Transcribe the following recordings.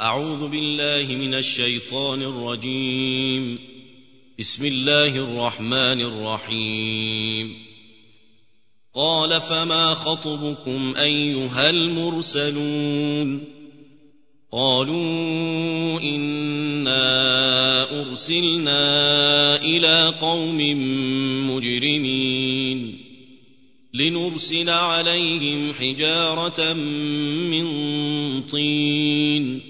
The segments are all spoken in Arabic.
أعوذ بالله من الشيطان الرجيم. بسم الله الرحمن الرحيم. قال فما خطبكم أيها المرسلون؟ قالوا إنا أرسلنا إلى قوم مجرمين لنرسل عليهم حجارة من طين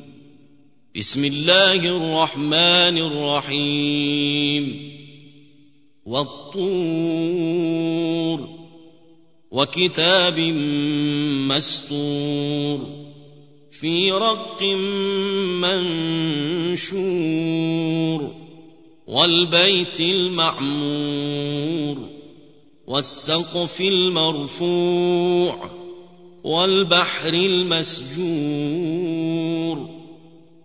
بسم الله الرحمن الرحيم. والطور وكتاب مسطور في رق منشور والبيت المعمور والسقف المرفوع والبحر المسجور.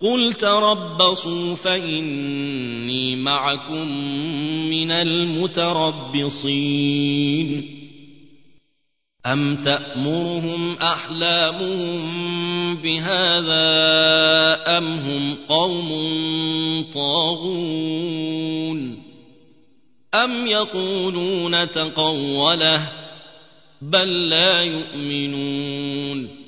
قل تربصوا فإني معكم من المتربصين. أم تأمرهم أحلامهم بهذا أم هم قوم طاغون؟ أم يقولون تقوله بل لا يؤمنون؟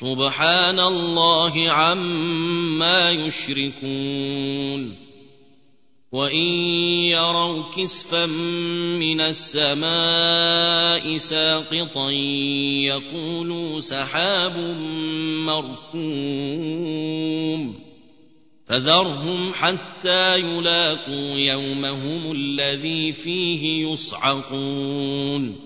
سبحان الله عما يشركون. وإن يروا كسفا من السماء ساقطا يقولوا سحاب مركوم فذرهم حتى يلاقوا يومهم الذي فيه يصعقون.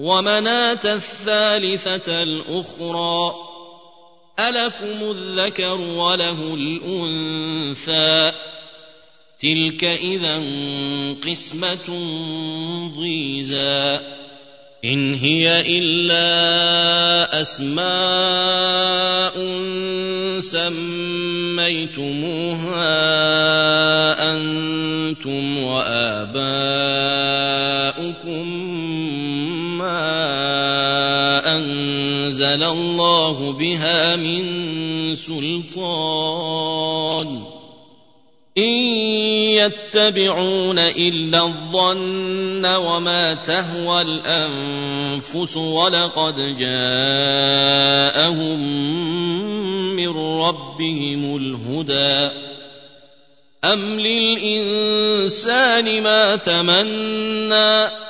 ومناة الثالثة الأخرى ألكم الذكر وله الأنثى؟ تلك إذا قسمة ضيزى. إن هي إلا أسماء سميتموها أنتم وآباؤكم. أنزل الله بها من سلطان. إن يتبعون إلا الظن وما تهوى الأنفس ولقد جاءهم من ربهم الهدى. أم للإنسان ما تمنّى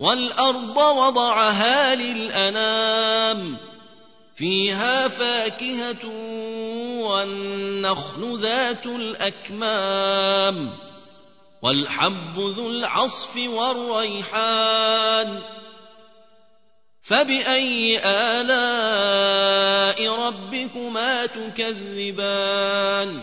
والأرض وضعها للأنام فيها فاكهة والنخل ذات الأكمام والحب ذو العصف والريحان. فبأي آلاء ربكما تكذبان؟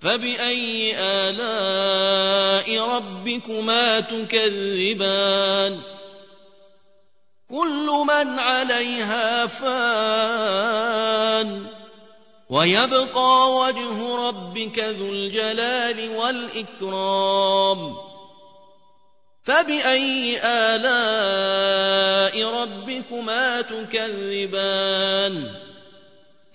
فبأي آلاء ربكما تكذبان؟ كل من عليها فان. ويبقى وجه ربك ذو الجلال والإكرام. فبأي آلاء ربكما تكذبان؟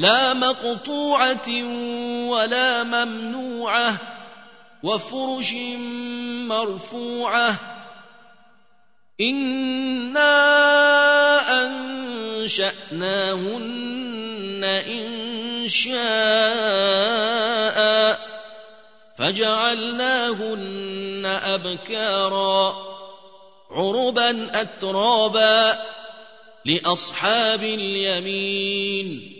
لا مقطوعة ولا ممنوعة وفرش مرفوعة. إنا أنشأناهن إن شاء فجعلناهن أبكارا عربا أترابا لأصحاب اليمين.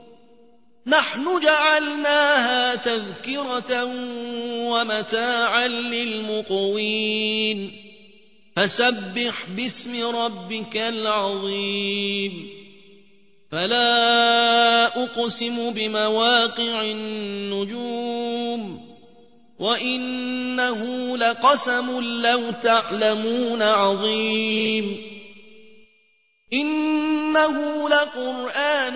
نحن جعلناها تذكرة ومتاعا للمقوين. فسبح باسم ربك العظيم. فلا أقسم بمواقع النجوم. وإنه لقسم لو تعلمون عظيم. إنه لقرآن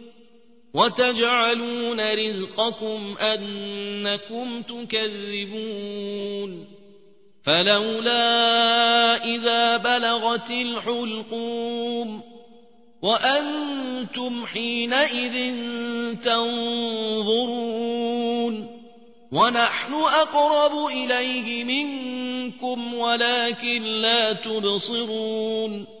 وتجعلون رزقكم أنكم تكذبون. فلولا إذا بلغت الحلقوم وأنتم حينئذ تنظرون. ونحن أقرب إليه منكم ولكن لا تبصرون.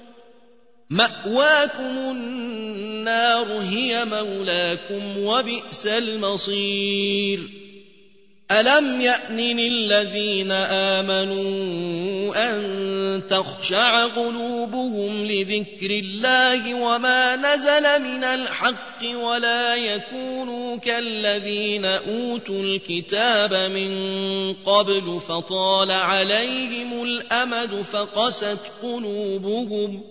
مأواكم النار هي مولاكم وبئس المصير. ألم يأن للذين آمنوا أن تخشع قلوبهم لذكر الله وما نزل من الحق ولا يكونوا كالذين أوتوا الكتاب من قبل فطال عليهم الأمد فقست قلوبهم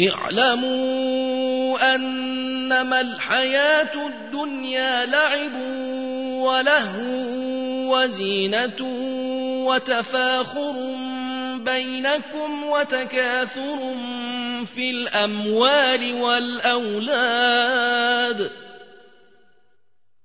اعلموا أنما الحياة الدنيا لعب وله وزينة وتفاخر بينكم وتكاثر في الأموال والأولاد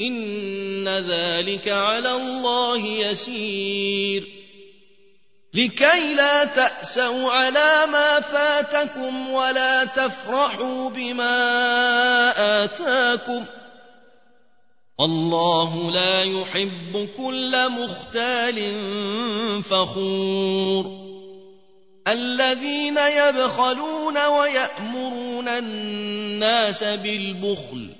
إن ذلك على الله يسير. لكي لا تأسوا على ما فاتكم ولا تفرحوا بما آتاكم والله لا يحب كل مختال فخور. الذين يبخلون ويأمرون الناس بالبخل